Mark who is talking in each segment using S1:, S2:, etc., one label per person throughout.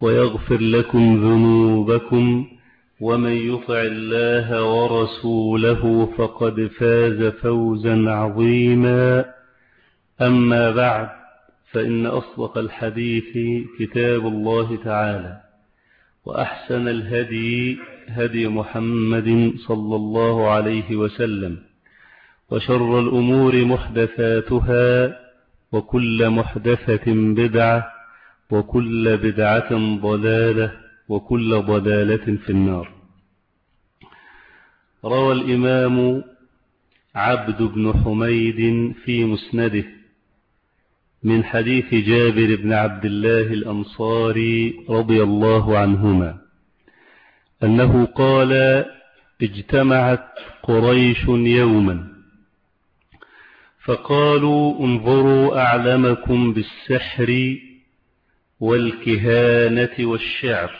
S1: ويغفر لكم ذنوبكم ومن يطع الله ورسوله فقد فاز فوزا عظيما. أما بعد فإن أصدق الحديث كتاب الله تعالى وأحسن الهدي هدي محمد صلى الله عليه وسلم وشر الأمور محدثاتها وكل محدثة بدعة وكل بدعة ضلالة وكل ضلالة في النار. روى الإمام عبد بن حميد في مسنده من حديث جابر بن عبد الله الأنصاري رضي الله عنهما أنه قال اجتمعت قريش يوما فقالوا انظروا أعلمكم بالسحر والكهانة والشعر.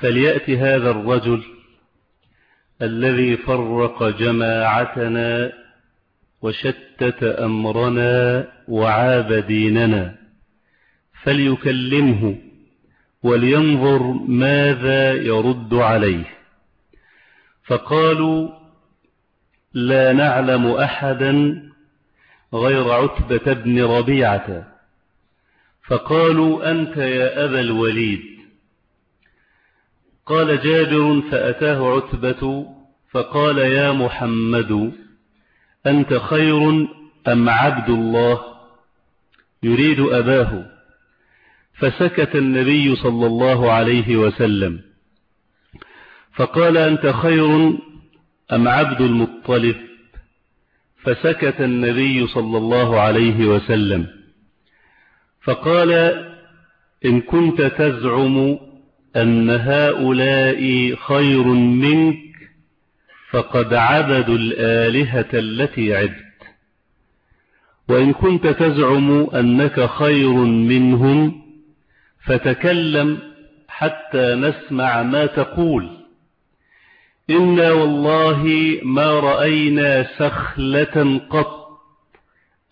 S1: فليأت هذا الرجل الذي فرق جماعتنا وشتت أمرنا وعاب ديننا فليكلمه ولينظر ماذا يرد عليه. فقالوا لا نعلم أحدا غير عتبة بن ربيعة. فقالوا أنت يا أبا الوليد. قال جابر فأتاه عتبة فقال يا محمد أنت خير أم عبد الله؟ يريد أباه. فسكت النبي صلى الله عليه وسلم. فقال أنت خير أم عبد المطلب؟ فسكت النبي صلى الله عليه وسلم. فقال إن كنت تزعم أن هؤلاء خير منك فقد عبدوا الآلهة التي عبت وإن كنت تزعم أنك خير منهم فتكلم حتى نسمع ما تقول. إنا والله ما رأينا سخلة قط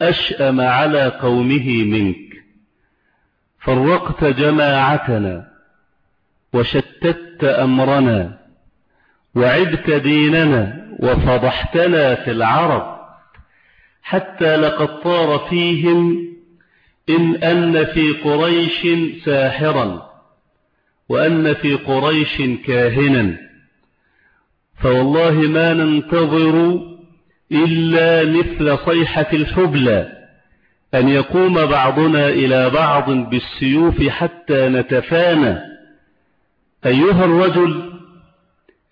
S1: أشأم على قومه منك. فرقت جماعتنا وشتت أمرنا وعبت ديننا وفضحتنا في العرب حتى لقد طار فيهم إن أن في قريش ساحرا وأن في قريش كاهنا فوالله ما ننتظر إلا مثل صيحة الحبلى أن يقوم بعضنا إلى بعض بالسيوف حتى نتفانى. أيها الرجل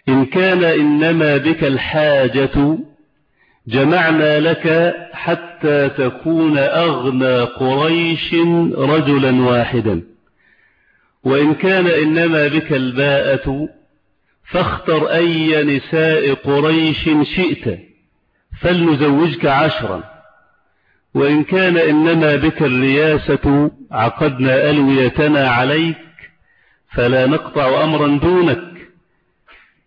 S1: إن كان إنما بك الحاجة جمعنا لك حتى تكون أغنى قريش رجلا واحدا. وإن كان إنما بك الباءة فاختر أي نساء قريش شئت فلنزوجك عشرا. وإن كان إنما بك الرياسة عقدنا ألويتنا عليك فلا نقطع أمرا دونك.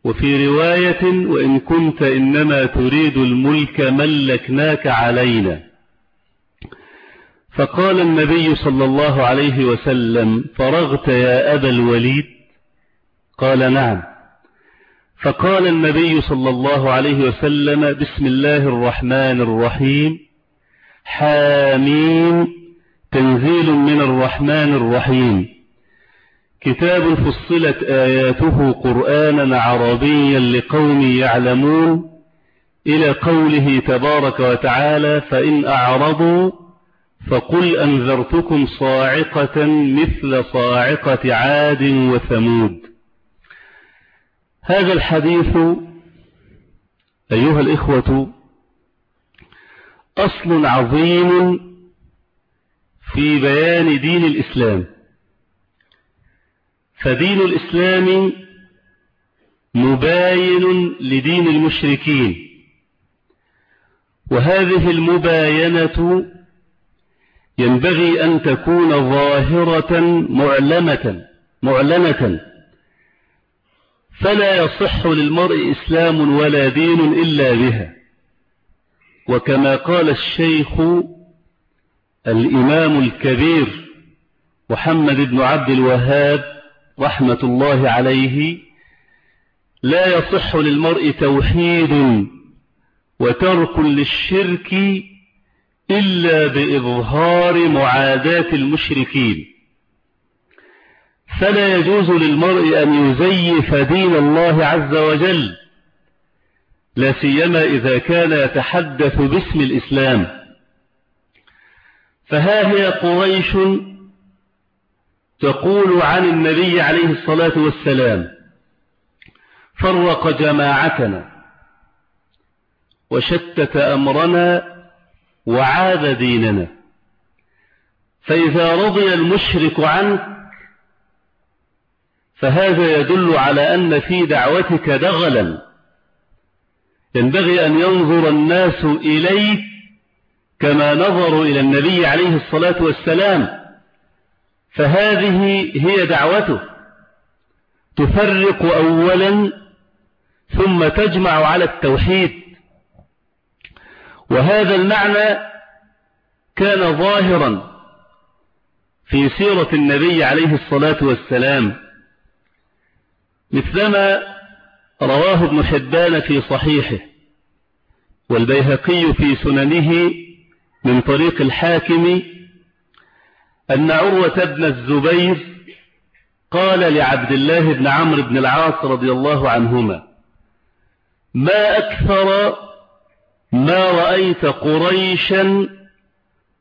S1: وفي رواية وإن كنت إنما تريد الملك ملكناك علينا. فقال النبي صلى الله عليه وسلم فرغت يا أبا الوليد؟ قال نعم. فقال النبي صلى الله عليه وسلم بسم الله الرحمن الرحيم. حامين تنزيل من الرحمن الرحيم. كتاب فصلت آياته قرآنا عربيا لقوم يعلمون. إلى قوله تبارك وتعالى فإن أعرضوا فقل أنذرتكم صاعقة مثل صاعقة عاد وثمود. هذا الحديث أيها الإخوة أصل عظيم في بيان دين الإسلام. فدين الإسلام مباين لدين المشركين. وهذه المباينة ينبغي أن تكون ظاهرة معلمة معلنة فلا يصح للمرء إسلام ولا دين إلا بها. وكما قال الشيخ الإمام الكبير محمد بن عبد الوهاب رحمة الله عليه لا يصح للمرء توحيد وترك للشرك إلا بإظهار معاداة المشركين. فلا يجوز للمرء أن يزيف دين الله عز وجل لا سيما إذا كان يتحدث باسم الإسلام. فها هي قريش تقول عن النبي عليه الصلاة والسلام فرق جماعتنا وشتت أمرنا وعاد ديننا. فإذا رضي المشرك عنك فهذا يدل على أن في دعوتك دغلا. ينبغي أن ينظر الناس إليك كما نظروا إلى النبي عليه الصلاة والسلام. فهذه هي دعوته. تفرق أولا ثم تجمع على التوحيد. وهذا المعنى كان ظاهرا في سيرة النبي عليه الصلاة والسلام. مثلما رواه ابن حبان في صحيحه والبيهقي في سننه من طريق الحاكم أن عروة بن الزبير قال لعبد الله بن عمرو بن العاص رضي الله عنهما ما أكثر ما رأيت قريشا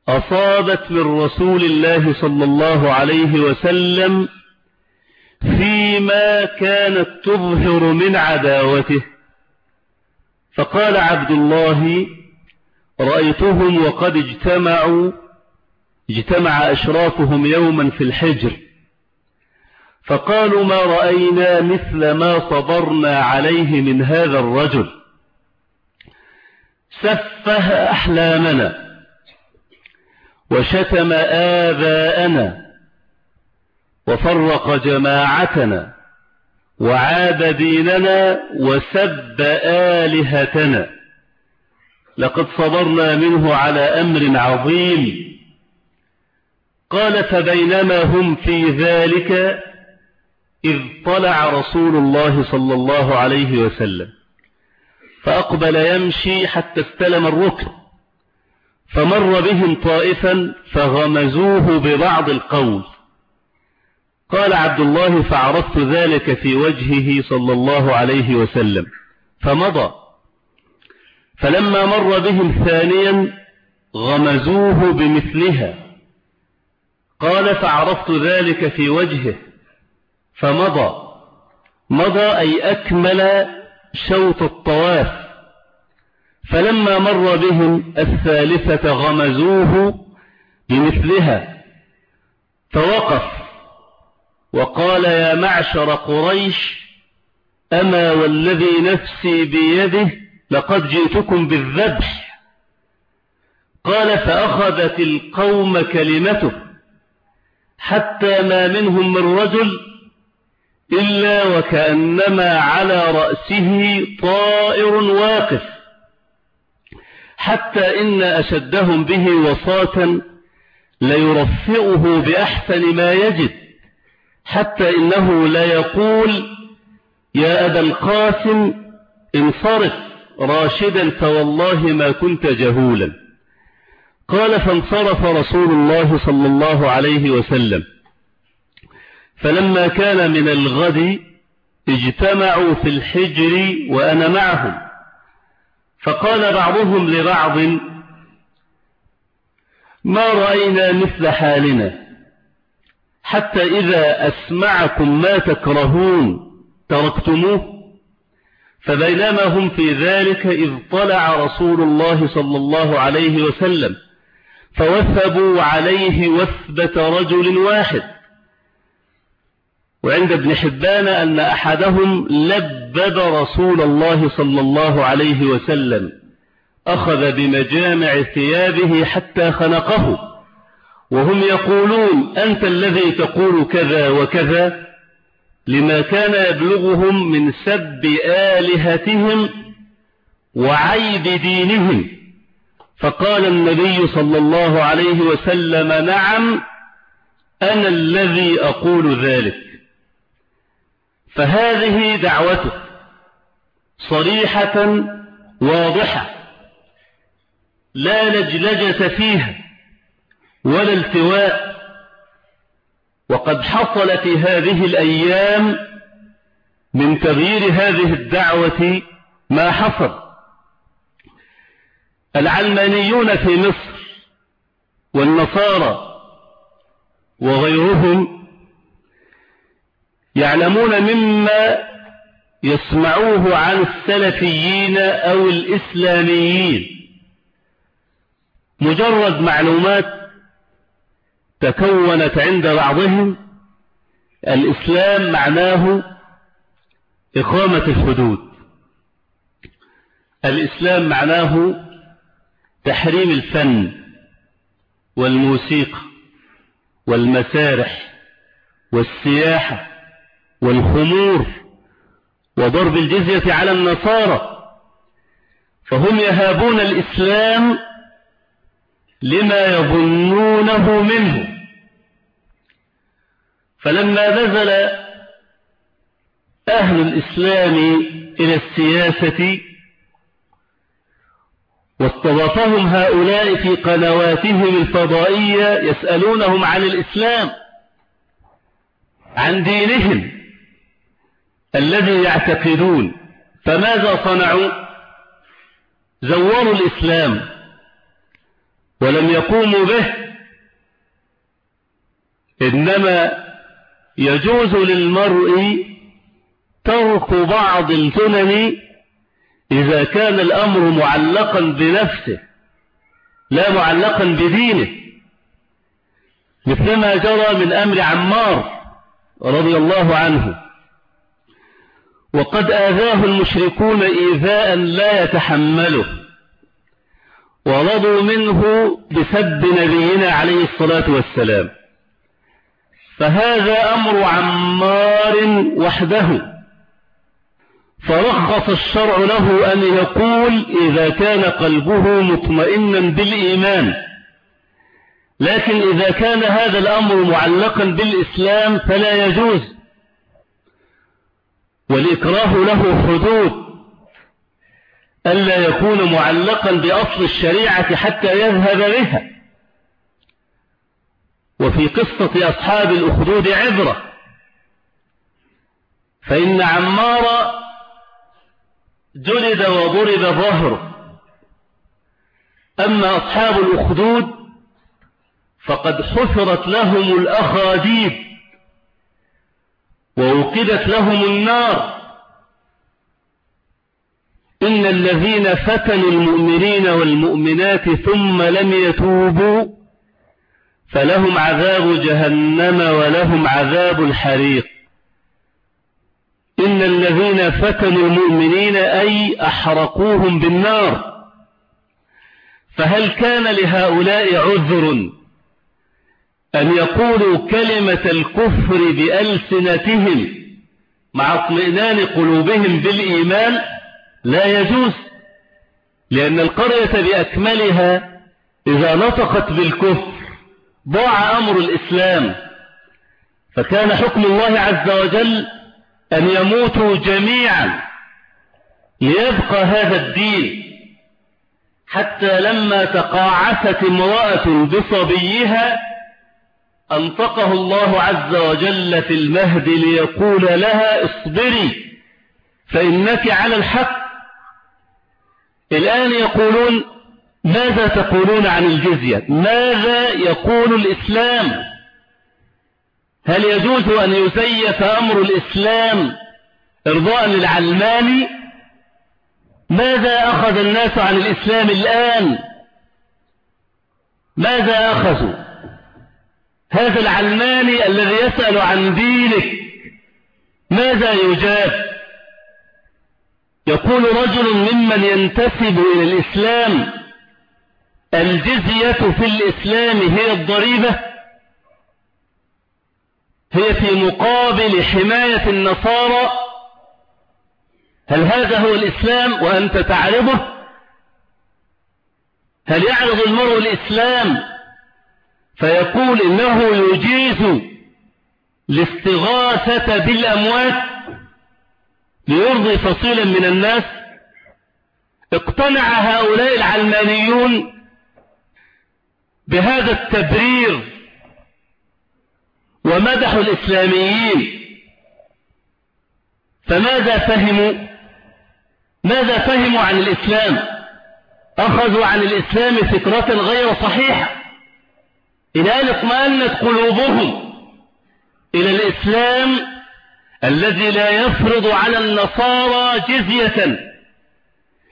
S1: أصابت من رسول الله صلى الله عليه وسلم فيما كانت تظهر من عداوته. فقال عبد الله رأيتهم وقد اجتمعوا اجتمع أشرافهم يوما في الحجر. فقالوا ما رأينا مثل ما صبرنا عليه من هذا الرجل. سفه أحلامنا وشتم آباءنا وفرق جماعتنا وعاد ديننا وسب آلهتنا. لقد صبرنا منه على أمر عظيم. قال فبينما هم في ذلك إذ طلع رسول الله صلى الله عليه وسلم. فأقبل يمشي حتى استلم الركن. فمر بهم طائفا فغمزوه ببعض القول قال عبد الله فعرفت ذلك في وجهه صلى الله عليه وسلم. فمضى. فلما مر بهم ثانيا غمزوه بمثلها. قال فعرفت ذلك في وجهه. فمضى. مضى أي أكمل شوط الطواف. فلما مر بهم الثالثة غمزوه بمثلها. فوقف. وقال يا معشر قريش أما والذي نفسي بيده لقد جئتكم بالذبح. قال فأخذت القوم كلمته حتى ما منهم من رجل إلا وكأنما على رأسه طائر واقف حتى إن أشدهم به وصاة ليرفئه بأحسن ما يجد. حتى إنه لا يقول يا أبا القاسم انصرف راشدا فوالله ما كنت جهولا. قال فانصرف رسول الله صلى الله عليه وسلم. فلما كان من الغد اجتمعوا في الحجر وأنا معهم. فقال بعضهم لبعض ما رأينا مثل حالنا؟ حتى إذا أسمعكم ما تكرهون تركتموه. فبينما هم في ذلك إذ طلع رسول الله صلى الله عليه وسلم فوثبوا عليه وثبة رجل واحد. وعند ابن حبان أن أحدهم لبب رسول الله صلى الله عليه وسلم أخذ بمجامع ثيابه حتى خنقه. وهم يقولون أنت الذي تقول كذا وكذا لما كان يبلغهم من سب آلهتهم وعيب دينهم. فقال النبي صلى الله عليه وسلم نعم أنا الذي أقول ذلك. فهذه دعوته صريحة واضحة لا لجلجة فيها. ولا التواء. وقد حصل في هذه الأيام من تغيير هذه الدعوة ما حصل. العلمانيون في مصر والنصارى وغيرهم يعلمون مما يسمعوه عن السلفيين أو الإسلاميين. مجرد معلومات تكونت عند بعضهم الإسلام معناه إقامة الحدود. الإسلام معناه تحريم الفن والموسيقى والمسارح والسياحة والخمور وضرب الجزية على النصارى فهم يهابون الإسلام لما يظنونه منه. فلما نزل أهل الإسلام إلى السياسة واستضافهم هؤلاء في قنواتهم الفضائية يسألونهم عن الإسلام عن دينهم الذي يعتقدون. فماذا صنعوا؟ زوروا الإسلام. ولم يقوموا به. إنما يجوز للمرء ترك بعض السنن إذا كان الأمر معلقا بنفسه لا معلقا بدينه. مثلما جرى من أمر عمار رضي الله عنه وقد آذاه المشركون إيذاء لا يتحمله. ورضوا منه بسب نبينا عليه الصلاة والسلام. فهذا أمر عمار وحده. فرخص الشرع له أن يقول إذا كان قلبه مطمئنا بالإيمان. لكن إذا كان هذا الأمر معلقا بالإسلام فلا يجوز. والإكراه له حدود. ألا يكون معلقا بأصل الشريعة حتى يذهب بها. وفي قصة أصحاب الأخدود عبرة. فإن عمار جلد وضرب ظهره أما أصحاب الأخدود فقد حفرت لهم الأخاديد. ووقدت لهم النار. إن الذين فتنوا المؤمنين والمؤمنات ثم لم يتوبوا فلهم عذاب جهنم ولهم عذاب الحريق. إن الذين فتنوا المؤمنين أي أحرقوهم بالنار. فهل كان لهؤلاء عذر أن يقولوا كلمة الكفر بألسنتهم مع اطمئنان قلوبهم بالإيمان؟ لا يجوز لأن القرية بأكملها إذا نطقت بالكفر ضاع أمر الإسلام. فكان حكم الله عز وجل أن يموتوا جميعا ليبقى هذا الدين. حتى لما تقاعست امرأة بصبيها أنطقه الله عز وجل في المهد ليقول لها اصبري فإنك على الحق. الآن يقولون ماذا تقولون عن الجزية؟ ماذا يقول الإسلام؟ هل يجوز أن يزيف أمر الإسلام إرضاء للعلماني؟ ماذا أخذ الناس عن الإسلام الآن؟ ماذا أخذوا؟ هذا العلماني الذي يسأل عن دينك ماذا يجاب؟ يقول رجل ممن ينتسب إلى الإسلام الجزية في الإسلام هي الضريبة هي في مقابل حماية النصارى. هل هذا هو الإسلام وأنت تعرضه؟ هل يعرض المرء الإسلام؟ فيقول إنه يجيز الاستغاثة بالأموات. ليرضي فصيلا من الناس. اقتنع هؤلاء العلمانيون بهذا التبرير ومدحوا الإسلاميين. فماذا فهموا؟ ماذا فهموا عن الإسلام؟ أخذوا عن الإسلام فكرة غير صحيحة. إلى أن اطمأنت قلوبهم إلى الإسلام الذي لا يفرض على النصارى جزية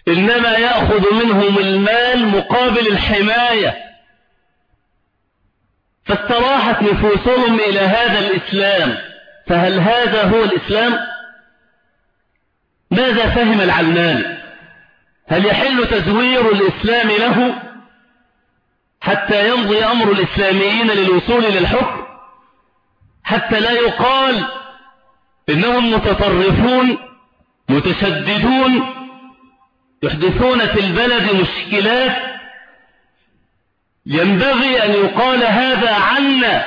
S1: إنما يأخذ منهم المال مقابل الحماية. فاستراحت نفوسهم إلى هذا الإسلام. فهل هذا هو الإسلام؟ ماذا فهم العلمان؟ هل يحل تزوير الإسلام له حتى يمضي أمر الإسلاميين للوصول للحكم حتى لا يقال إنهم متطرفون متشددون يحدثون في البلد مشكلات. ينبغي أن يقال هذا عنا.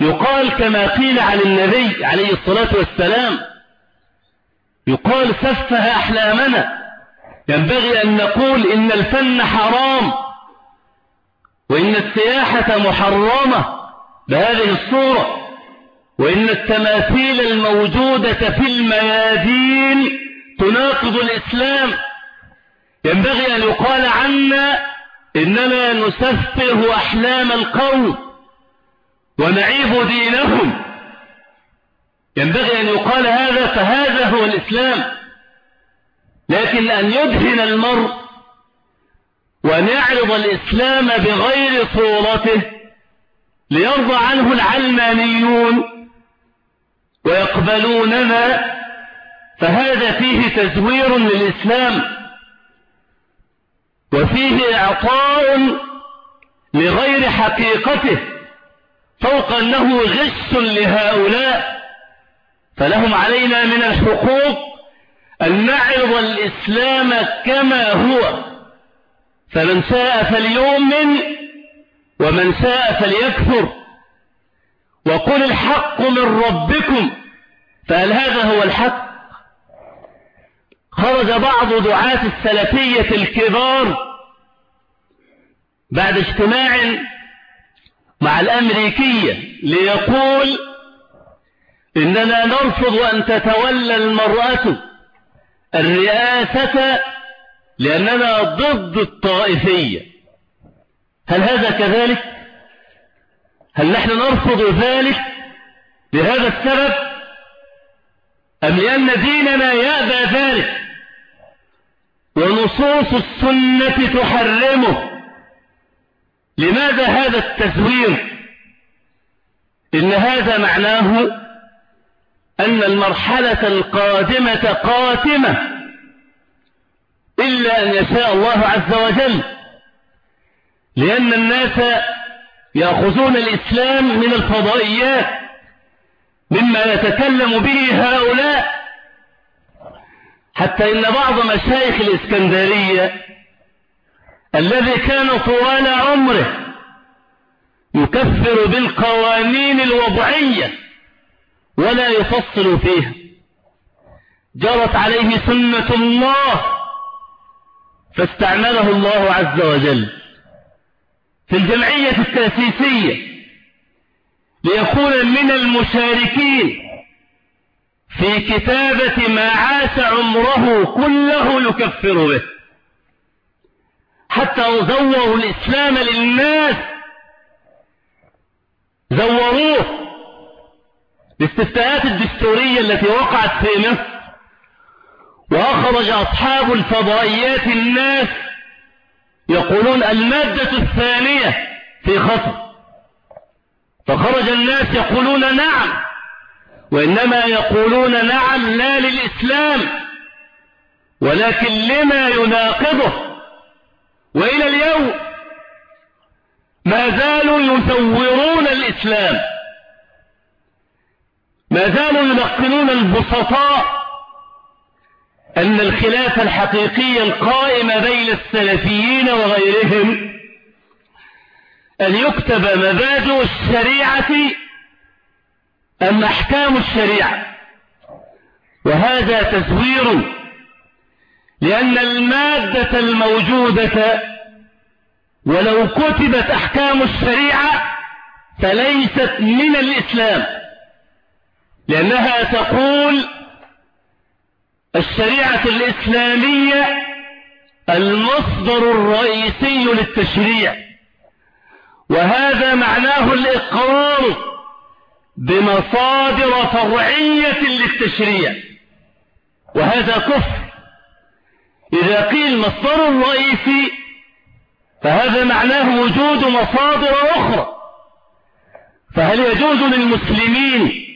S1: يقال كما قيل عن النبي عليه الصلاة والسلام يقال سفه أحلامنا. ينبغي أن نقول إن الفن حرام وإن السياحة محرمة. بهذه الصورة. وإن التماثيل الموجودة في الميادين تناقض الإسلام. ينبغي أن يقال عنا إننا نسفه أحلام القوم ونعيب دينهم. ينبغي أن يقال هذا فهذا هو الإسلام. لكن أن يدهن المرء وأن يعرض الإسلام بغير صورته ليرضى عنه العلمانيون ويقبلوننا فهذا فيه تزوير للإسلام وفيه إعطاء لغير حقيقته فوق أنه غش لهؤلاء فلهم علينا من الحقوق أن نعرض الإسلام كما هو فمن شاء فليؤمن ومن شاء فليكفر. وقل الحق من ربكم فهل هذا هو الحق خرج بعض دعاة السلفية الكبار بعد اجتماع مع الأمريكية ليقول إننا نرفض أن تتولى المرأة الرئاسة لأننا ضد الطائفية هل هذا كذلك؟ هل نحن نرفض ذلك لهذا السبب؟ أم لأن ديننا يأبى ذلك ونصوص السنة تحرمه؟ لماذا هذا التزوير؟ إن هذا معناه أن المرحلة القادمة قاتمة إلا أن يشاء الله عز وجل لأن الناس يأخذون الإسلام من الفضائيات مما يتكلم به هؤلاء. حتى إن بعض مشايخ الإسكندرية الذي كان طوال عمره يكفر بالقوانين الوضعية ولا يفصل فيها. جرت عليه سنة الله فاستعمله الله عز وجل. في الجمعية التأسيسية ليكون من المشاركين في كتابة ما عاش عمره كله يكفر به. حتى زوروا الإسلام للناس. زوروه الاستفتاءات الدستورية التي وقعت في مصر وأخرج أصحاب الفضائيات الناس يقولون المادة الثانية في خطر فخرج الناس يقولون نعم وإنما يقولون نعم لا للإسلام ولكن لما يناقضه؟ وإلى اليوم ما زالوا يزورون الإسلام ما زالوا يلقنون البسطاء أن الخلاف الحقيقي القائم بين السلفيين وغيرهم أن يكتب مبادئ الشريعة أم أحكام الشريعة. وهذا تزوير لأن المادة الموجودة ولو كتبت أحكام الشريعة فليست من الإسلام لأنها تقول الشريعة الإسلامية المصدر الرئيسي للتشريع وهذا معناه الإقرار بمصادر فرعية للتشريع وهذا كفر. إذا قيل مصدر الرئيسي فهذا معناه وجود مصادر أخرى. فهل يجوز للمسلمين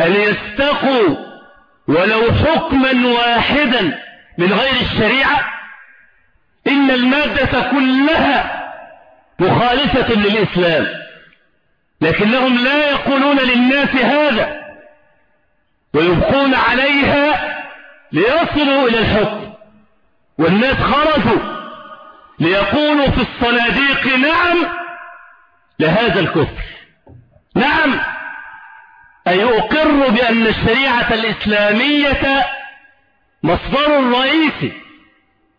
S1: أن يستقوا ولو حكما واحدا من غير الشريعة إن المادة كلها مخالفة للإسلام لكنهم لا يقولون للناس هذا ويبقون عليها ليصلوا إلى الحكم. والناس خرجوا ليقولوا في الصناديق نعم لهذا الكفر. نعم أي أقر بأن الشريعة الإسلامية مصدر رئيسي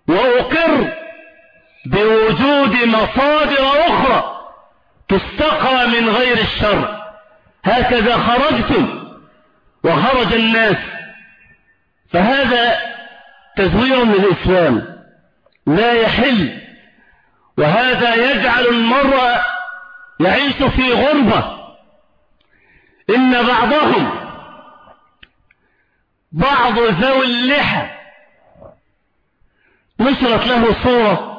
S1: وأقر بوجود مصادر أخرى تستقى من غير الشر. هكذا خرجتم وخرج الناس. فهذا تزوير من الإسلام لا يحل وهذا يجعل المرء يعيش في غربة. إن بعضهم بعض ذوي اللحى نشرت له صورة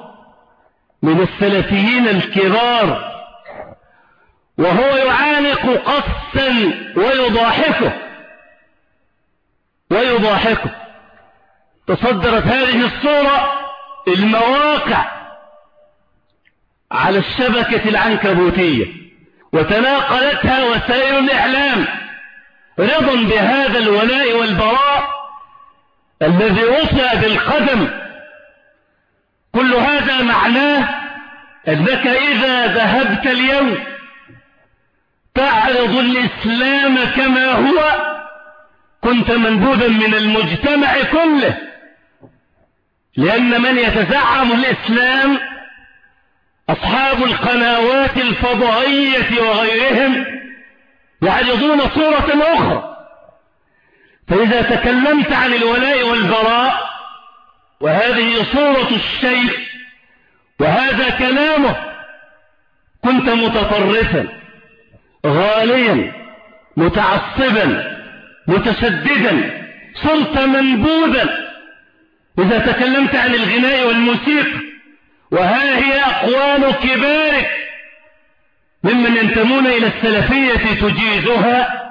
S1: من السلفيين الكبار وهو يعانق قصا ويضاحكه ويضاحكه. تصدرت هذه الصورة المواقع على الشبكة العنكبوتية. وتناقلتها وسائل الإعلام. رضا بهذا الولاء والبراء الذي وصى بالقدم. كل هذا معناه أنك إذا ذهبت اليوم تعرض الإسلام كما هو كنت منبوذا من المجتمع كله. لأن من يتزعم الإسلام أصحاب القنوات الفضائية وغيرهم يعرضون صورة أخرى. فإذا تكلمت عن الولاء والبراء وهذه صورة الشيخ وهذا كلامه كنت متطرفا غاليا متعصبا متشددا صرت منبوذا. إذا تكلمت عن الغناء والموسيقى وها هي أقوال كبارك ممن ينتمون إلى السلفية تجيزها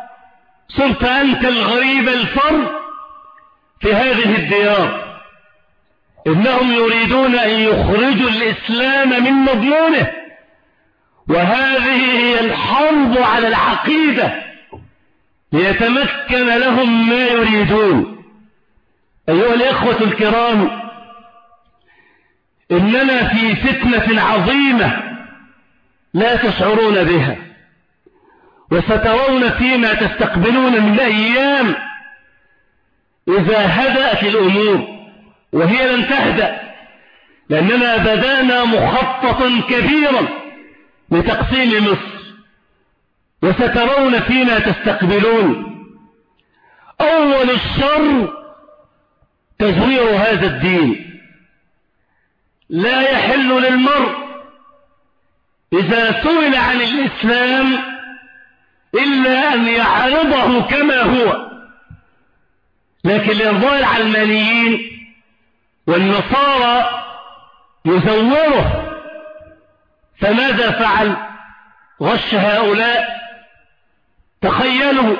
S1: صرت أنت الغريب الفرد في هذه الديار. إنهم يريدون أن يخرجوا الإسلام من مضمونه. وهذه هي الحرب على العقيدة. ليتمكن لهم ما يريدون. أيها الإخوة الكرام إننا في فتنة عظيمة لا تشعرون بها وسترون فيما تستقبلون من أيام إذا هدأت الأمور وهي لن تهدأ لأننا بدأنا مخططا كبيرا لتقسيم مصر وسترون فيما تستقبلون. أول الشر تزوير هذا الدين. لا يحل للمرء إذا سئل عن الإسلام إلا أن يعرضه كما هو. لكن لإرضاء العلمانيين والنصارى يزوره. فماذا فعل غش هؤلاء؟ تخيلوا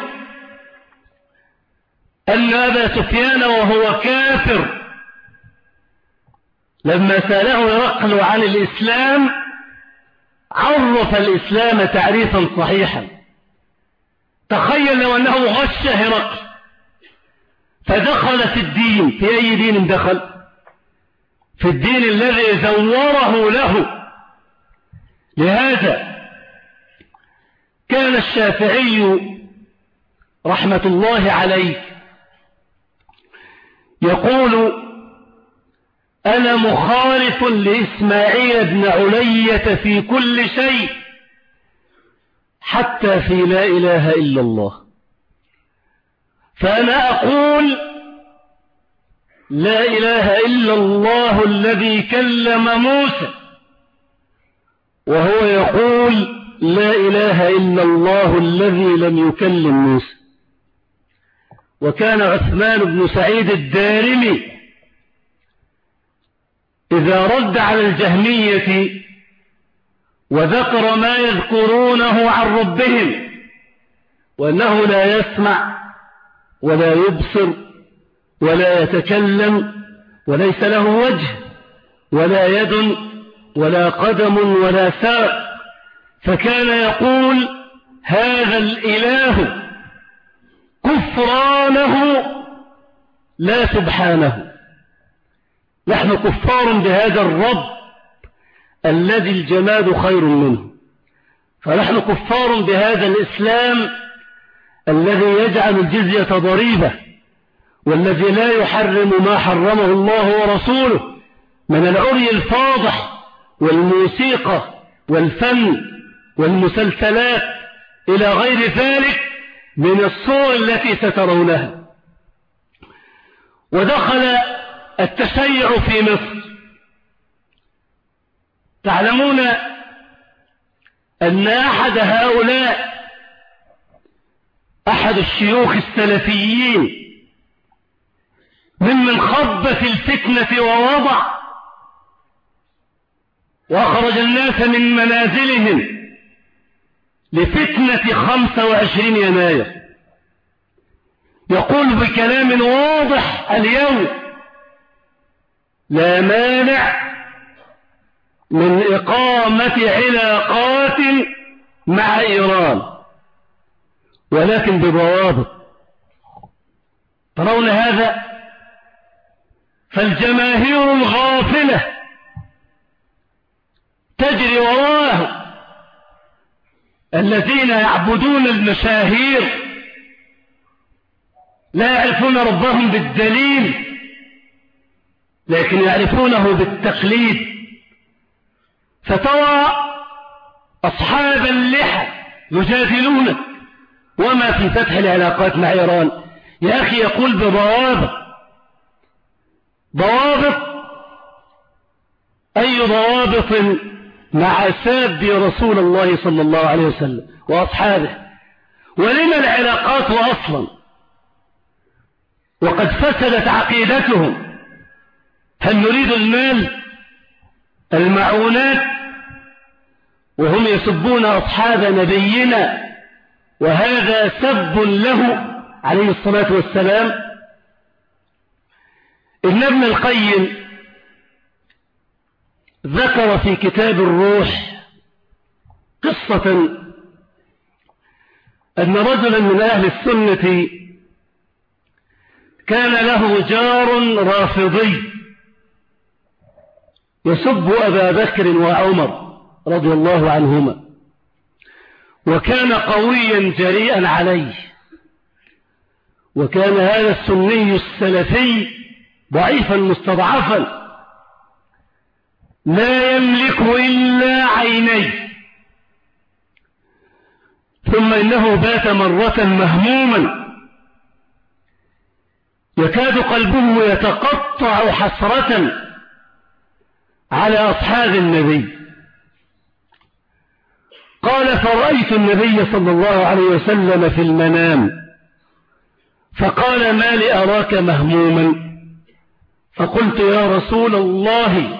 S1: أن أبا سفيان وهو كافر لما سأله هرقل عن الإسلام عرف الإسلام تعريفا صحيحا. تخيل لو أنه غش هرقل. فدخل في الدين في أي دين دخل؟ في الدين الذي زوره له. لهذا كان الشافعي رحمة الله عليه يقول أنا مخالف لإسماعيل بن علية في كل شيء حتى في لا إله إلا الله. فأنا أقول لا إله إلا الله الذي كلم موسى وهو يقول لا إله إلا الله الذي لم يكلم موسى. وكان عثمان بن سعيد الدارمي إذا رد على الجهمية وذكر ما يذكرونه عن ربهم وأنه لا يسمع ولا يبصر ولا يتكلم وليس له وجه ولا يد ولا قدم ولا ساق فكان يقول هذا الإله كفرانه لا سبحانه نحن كفار بهذا الرب الذي الجماد خير منه. فنحن كفار بهذا الإسلام الذي يجعل الجزية ضريبة والذي لا يحرم ما حرمه الله ورسوله من العري الفاضح والموسيقى والفن والمسلسلات إلى غير ذلك من الصور التي سترونها. ودخل التشيع في مصر. تعلمون أن أحد هؤلاء أحد الشيوخ السلفيين ممن خض في الفتنة ووضع وأخرج الناس من منازلهم لفتنة خمسة وعشرين يناير. يقول بكلام واضح اليوم لا مانع من إقامة علاقات مع إيران ولكن بضوابط. ترون هذا؟ فالجماهير الغافلة تجري وراه الذين يعبدون المشاهير لا يعرفون ربهم بالدليل. لكن يعرفونه بالتقليد. فترى أصحاب اللحى يجادلونك وما في فتح العلاقات مع إيران؟ يا أخي يقول بضوابط. ضوابط؟ أي ضوابط مع ساب رسول الله صلى الله عليه وسلم وأصحابه؟ ولما العلاقات أصلا؟ وقد فسدت عقيدتهم. هل نريد المال؟ المعونات؟ وهم يسبون أصحاب نبينا وهذا سب له عليه الصلاة والسلام. إن ابن القيم ذكر في كتاب الروح قصة أن رجلا من أهل السنة كان له جار رافضي. يسب أبا بكر وعمر رضي الله عنهما. وكان قويا جريئا عليه. وكان هذا السني السلفي ضعيفا مستضعفا. لا يملك إلا عينيه. ثم إنه بات مرة مهموما. يكاد قلبه يتقطع حسرة. على أصحاب النبي. قال فرأيت النبي صلى الله عليه وسلم في المنام. فقال ما لأراك مهموما؟ فقلت يا رسول الله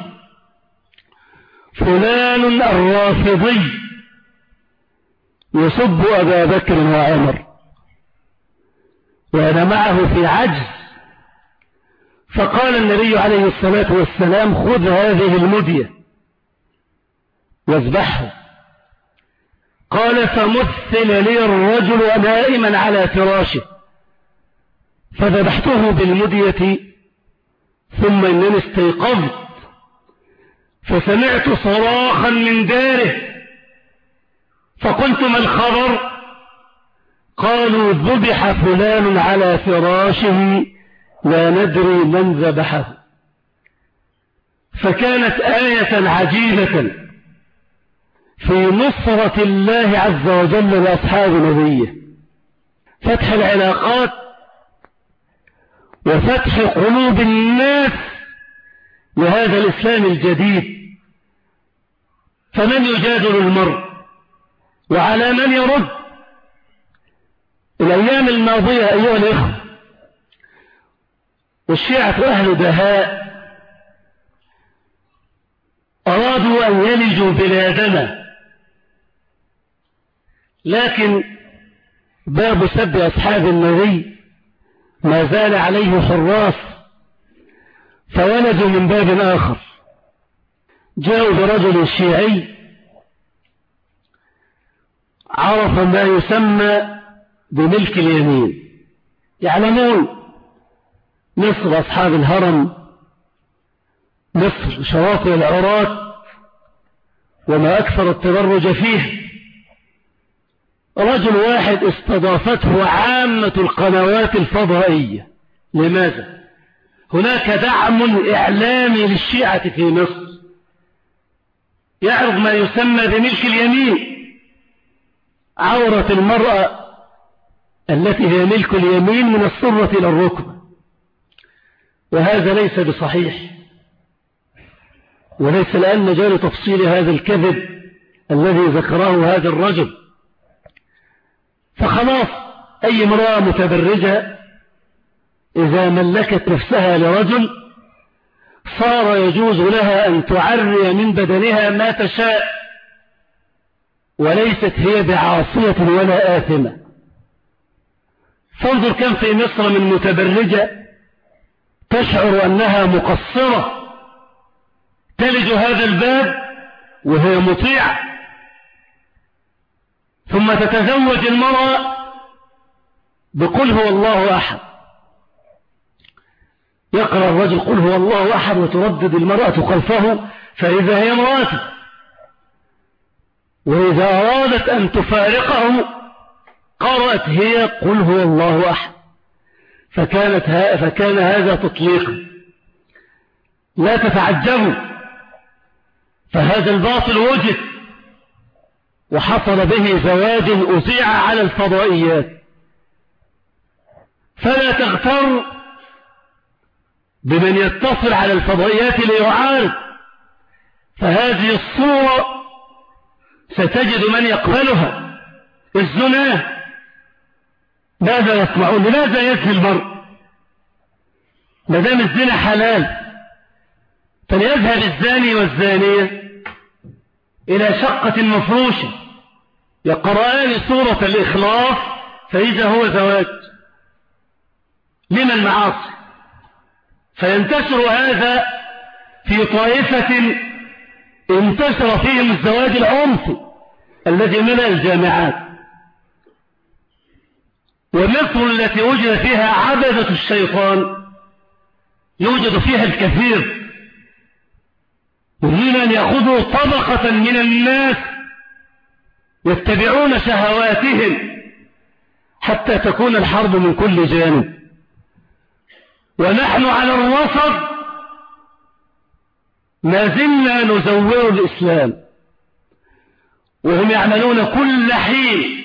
S1: فلان الرافضي يسب أبا بكر وعمر وأنا معه في عجز. فقال النبي عليه الصلاة والسلام خذ هذه المدية واذبحه قال فمثل لي الرجل نائما على فراشه. فذبحته بالمدية ثم إنني استيقظت. فسمعت صراخا من داره. فقلت ما الخبر؟ قالوا ذبح فلان على فراشه لا ندري من ذبحه. فكانت آية عجيبة في نصرة الله عز وجل لأصحاب نبيه. فتح العلاقات وفتح قلوب الناس لهذا الإسلام الجديد. فمن يجادل المرء؟ وعلى من يرد؟ الأيام الماضية أيها الإخوة والشيعة أهل دهاء أرادوا أن يلجوا بلادنا لكن باب سب أصحاب النبي ما زال عليه حراس فولدوا من باب آخر. جاءوا برجل شيعي عرف ما يسمى بملك اليمين. يعلمون مصر أصحاب الهرم مصر شواطئ العراة وما أكثر التدرج فيه. رجل واحد استضافته عامة القنوات الفضائية. لماذا؟ هناك دعم إعلامي للشيعة في مصر. يعرض ما يسمى بملك اليمين عورة المرأة التي هي ملك اليمين من السرة إلى الركبة. وهذا ليس بصحيح. وليس الآن مجال تفصيل هذا الكذب الذي ذكره هذا الرجل. فخلاص أي امرأة متبرجة إذا ملكت نفسها لرجل صار يجوز لها أن تعري من بدنها ما تشاء وليست هي بعاصية ولا آثمة فانظر كم في مصر من متبرجة تشعر أنها مقصرة تلج هذا الباب وهي مطيعة. ثم تتزوج المرأة بقل هو الله أحد. يقرأ الرجل قل هو الله أحد وتردد المرأة خلفه فإذا هي امرأته وإذا أرادت أن تفارقه قرأت هي قل هو الله أحد. فكانت فكان هذا تطليقا. لا تتعجبوا. فهذا الباطل وجد وحصل به زواج أذيع على الفضائيات. فلا تغتر بمن يتصل على الفضائيات ليعارض. فهذه الصورة ستجد من يقبلها. الزنا ماذا يصنعون لماذا يزني المرء؟ ما دام الزنا حلال فليذهب الزاني والزانية إلى شقة مفروشة يقرآن سورة الإخلاص فإذا هو زواج. لمن معاصي فينتشر هذا في طائفة انتشر فيهم الزواج العنفي الذي ملأ الجامعات. ومصر التي وجد فيها عبدة الشيطان يوجد فيها الكثير. يريدون أن يأخذوا طبقة من الناس يتبعون شهواتهم حتى تكون الحرب من كل جانب. ونحن على الوسط ما زلنا نزور الإسلام. وهم يعملون كل حين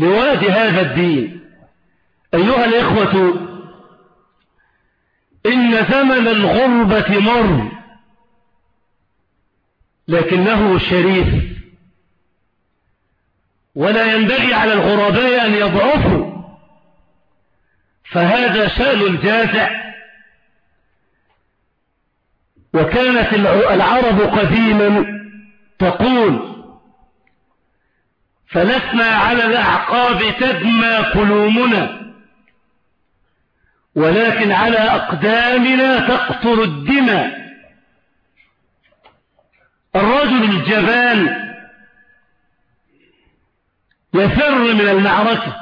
S1: لواد هذا الدين. أيها الإخوة إن زمن الغربة مر لكنه شريف. ولا ينبغي على الغرباء أن يضعفوا. فهذا شأن الجازع. وكانت العرب قديما تقول فلسنا على الأعقاب تدمى قلومنا ولكن على أقدامنا تقطر الدماء. الرجل الجبان يفر من المعركة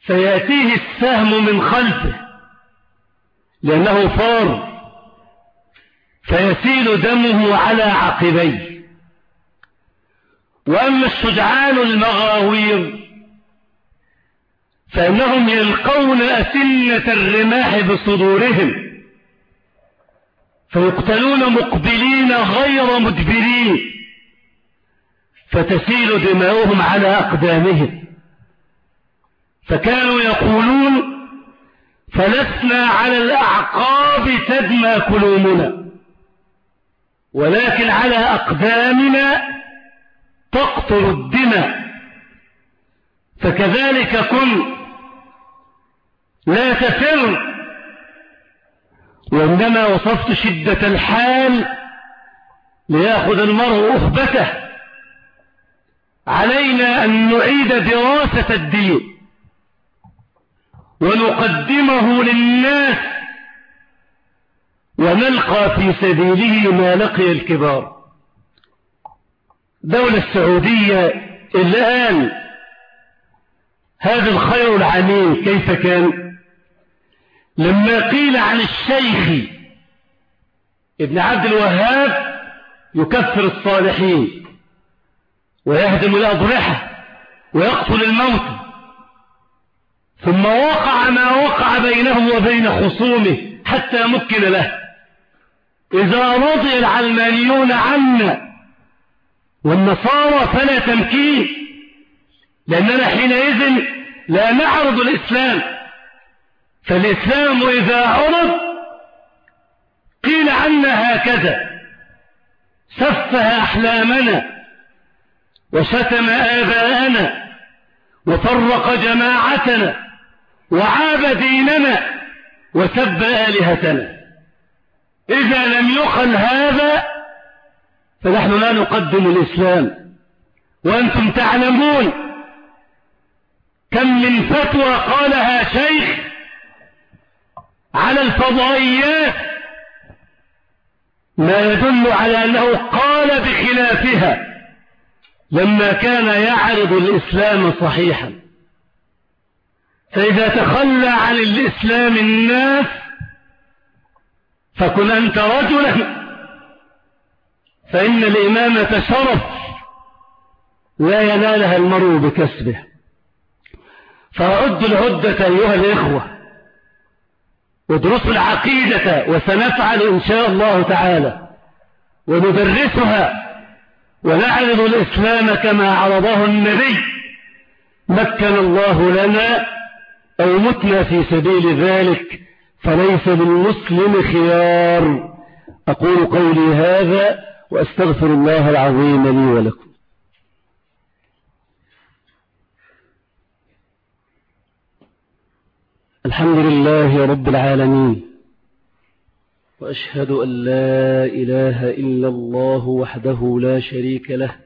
S1: فيأتيه السهم من خلفه لأنه فار فيسيل دمه على عقبيه. وأما الشجعان المغاوير. فإنهم يلقون أسنة الرماح بصدورهم. فيقتلون مقبلين غير مدبرين. فتسيل دماؤهم على أقدامهم. فكانوا يقولون فلسنا على الأعقاب تدمى قلوبنا ولكن على أقدامنا تقطر الدماء فكذلك كن. لا تفر. وإنما وصفت شدة الحال ليأخذ المرء أخبته علينا أن نعيد دراسة الدين. ونقدمه للناس. ونلقى في سبيله ما لقي الكبار. دولة السعودية الآن. هذا الخير العميم كيف كان؟ لما قيل عن الشيخ ابن عبد الوهاب يكفر الصالحين ويهدم الأضرحة ويقتل الموت ثم وقع ما وقع بينه وبين خصومه حتى مكن له. إذا رضي العلمانيون عنا والنصارى فلا تمكين لأننا حينئذ لا نعرض الإسلام. فالإسلام إذا عرض قيل عنا هكذا سفه أحلامنا وشتم آباءنا وفرق جماعتنا وعاب ديننا وسب آلهتنا. إذا لم يقل هذا فنحن لا نقدم الإسلام. وأنتم تعلمون كم من فتوى قالها شيخ على الفضائيات ما يدل على أنه قال بخلافها لما كان يعرض الإسلام صحيحا. فإذا تخلى عن الإسلام الناس فكن أنت رجلا فإن الإمامة شرف لا ينالها المرء بكسبه. فأعد العدة أيها الإخوة وادرسوا العقيدة وسنفعل إن شاء الله تعالى وندرسها ونعرض الإسلام كما عرضه النبي مكن الله لنا أو متنا في سبيل ذلك فليس للمسلم خيار. أقول قولي هذا وأستغفر الله العظيم لي ولكم. الحمد لله رب العالمين. وأشهد أن لا إله إلا الله وحده لا شريك له.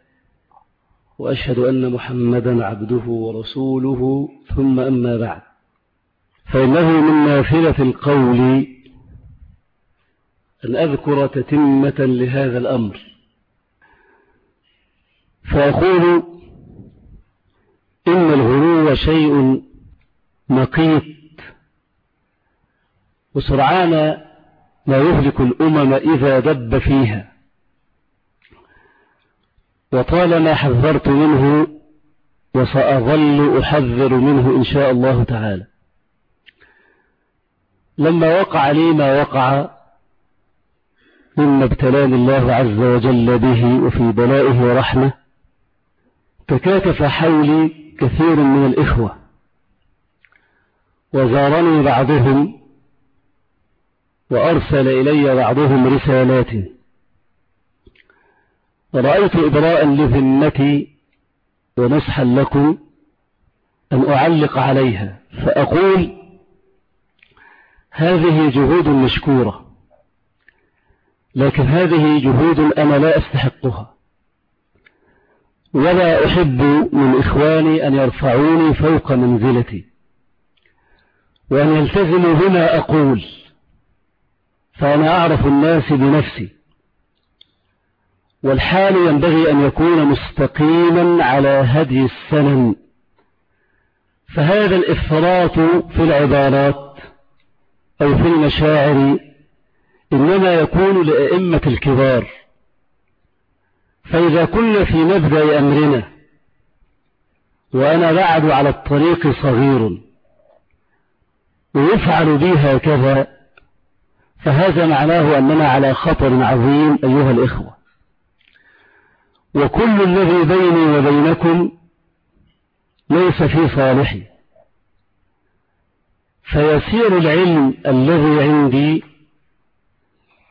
S1: وأشهد أن محمدا عبده ورسوله. ثم أما بعد. فإنه من نافلة القول أن أذكر تتمة لهذا الأمر. فأقول
S2: إن الغلو شيء نقيط وسرعان ما يهلك الأمم إذا دب فيها. وطالما حذرت منه وسأظل أحذر منه إن شاء الله تعالى. لما وقع لي ما وقع مما ابتلاني الله عز وجل به وفي بلائه ورحمة تكاتف حولي كثير من الإخوة وزارني بعضهم وأرسل إلي بعضهم رسالات. ورأيت إبراء لذمتي ونصحا لكم أن أعلق عليها فأقول هذه جهود مشكورة. لكن هذه جهود أنا لا أستحقها. ولا أحب من إخواني أن يرفعوني فوق منزلتي. وأن يلتزموا بما أقول. فأنا أعرف الناس بنفسي. والحال ينبغي أن يكون مستقيما على هدي السنن. فهذا الإفراط في العبارات أو في المشاعر إنما يكون لأئمة الكبار. فإذا كنا في مبدأ أمرنا وأنا بعد على الطريق صغير ويفعل بي هكذا فهذا معناه أننا على خطر عظيم أيها الإخوة. وكل الذي بيني وبينكم ليس في صالحي. فيسير العلم الذي عندي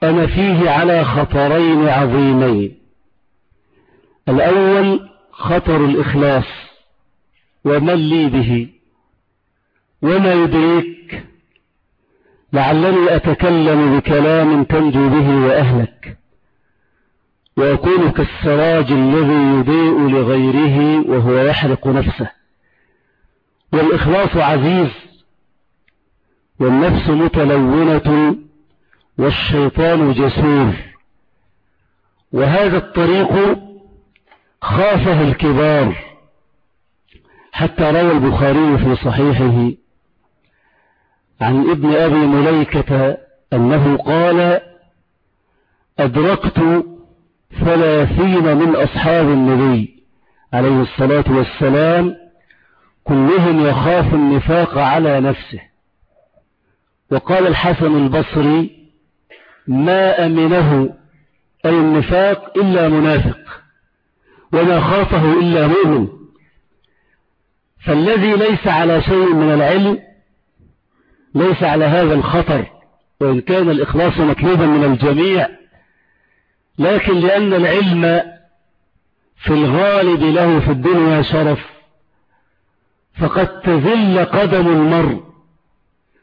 S2: أنا فيه على خطرين عظيمين. الأول خطر الإخلاص ومن لي به؟ وما يدريك؟ لعلني أتكلم بكلام تنجو به وأهلك. ويكون كالسراج الذي يضيء لغيره وهو يحرق نفسه. والإخلاص عزيز والنفس متلونة والشيطان جسور. وهذا الطريق خافه الكبار. حتى روى البخاري في صحيحه عن ابن أبي مليكة أنه قال أدركت ثلاثين من أصحاب النبي عليه الصلاة والسلام كلهم يخاف النفاق على نفسه. وقال الحسن البصري ما أمنه أي النفاق إلا منافق وما خافه إلا مؤمن. فالذي ليس على شيء من العلم ليس على هذا الخطر وإن كان الإخلاص مطلوبا من الجميع لكن لأن العلم في الغالب له في الدنيا شرف فقد تذل قدم المرء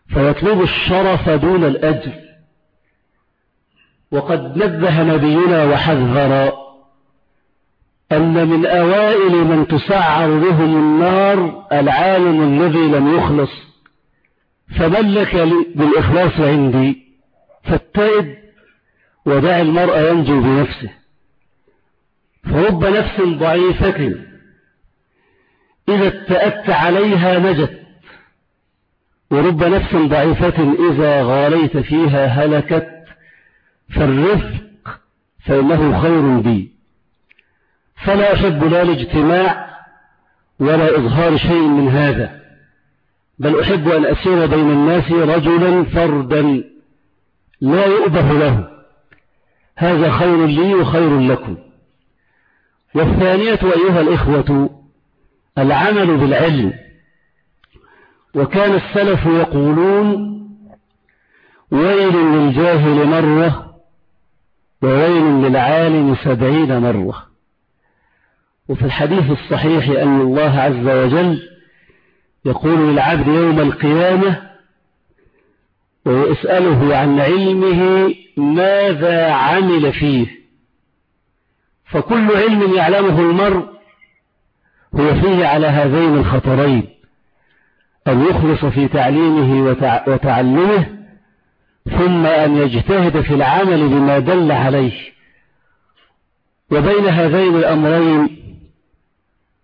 S2: فيطلب الشرف دون الأجر. وقد نبه نبينا وحذر أن من أوائل من تسعر بهم النار العالم الذي لم يخلص فمن لك بالإخلاص عندي فاتئد ودع المرء ينجو بنفسه. فرب نفس ضعيفة إذا اتأت عليها نجت. ورب نفس ضعيفة إذا غاليت فيها هلكت. فالرفق فإنه خير بي. فلا أحب لا الاجتماع ولا إظهار شيء من هذا بل أحب أن أسير بين الناس رجلا فردا لا يؤبه له. هذا خير لي وخير لكم. والثانية أيها الإخوة العمل بالعلم. وكان السلف يقولون ويل للجاهل مرة وويل للعالم سبعين مرة. وفي الحديث الصحيح أن الله عز وجل يقول للعبد يوم القيامة ويسأله عن علمه ماذا عمل فيه. فكل علم يعلمه المرء هو فيه على هذين الخطرين أن يخلص في تعليمه وتعلمه ثم أن يجتهد في العمل بما دل عليه. وبين هذين الأمرين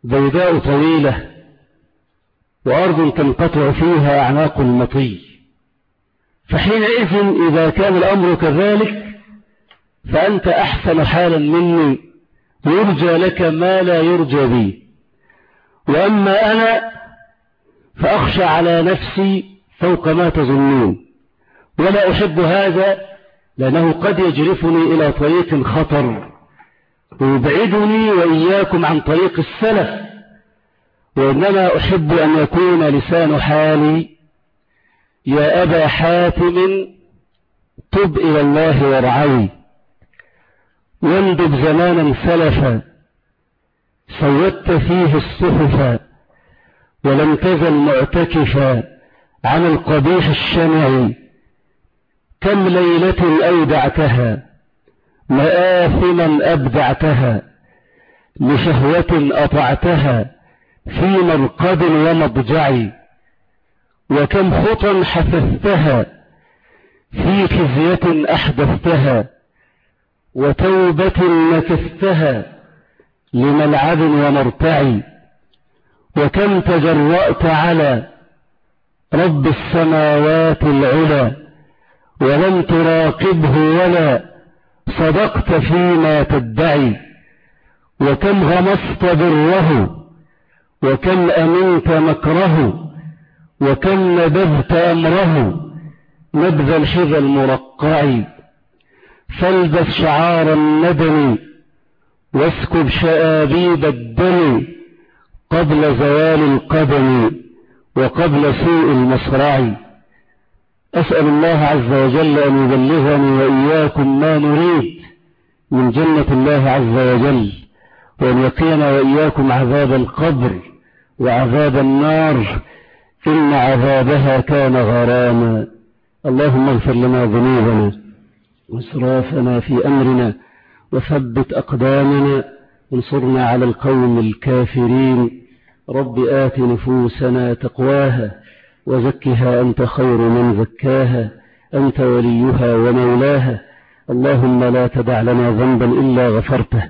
S2: بيداء طويلة وأرض تنقطع فيها أعناق المطي. فحينئذ إذا كان الأمر كذلك فأنت أحسن حالا مني يرجى لك ما لا يرجى بي. وأما أنا فأخشى على نفسي فوق ما تظنون. ولا أحب هذا لأنه قد يجرفني إلى طريق خطر ويبعدني وإياكم عن طريق السلف وإنما أحب أن يكون لسان حالي يا أبا حاتم تب إلى الله وارعوي واندب زمانا سلفا سودت فيه الصحفا ولم تزل معتكفا عن القبيح الشنع كم ليلة أودعتها مآثما أبدعتها لشهوة أطعتها في مرقد ومضجع وكم خطا حثثتها في خزية أحدثتها وتوبة نكثتها لملعب ومرتع وكم تجرأت على رب السماوات العلى ولم تراقبه ولا صدقت فيما تدعي وكم غمست بره وكم أمنت مكره وكم نبذت أمره نبذ الحذى المرقع فالبس شعار الندم واسكب شآبيب الدم قبل زوال القدم وقبل سوء المصرع أسأل الله عز وجل أن يبلغني وإياكم ما نريد من جنة الله عز وجل وأن يقينا وإياكم عذاب القبر وعذاب النار إن عذابها كان غراما. اللهم اغفر لنا ذنوبنا وأسرافنا في أمرنا وثبت أقدامنا وانصرنا على القوم الكافرين. رب آت نفوسنا تقواها وزكها أنت خير من زكاها أنت وليها ومولاها. اللهم لا تدع لنا ذنبا إلا غفرته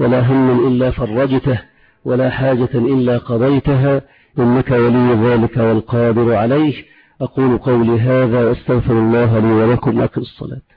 S2: ولا هما إلا فرجته ولا حاجة إلا قضيتها. إنك ولي ذلك والقادر عليه. أقول قولي هذا واستغفر الله لي ولكم أكل الصلاة.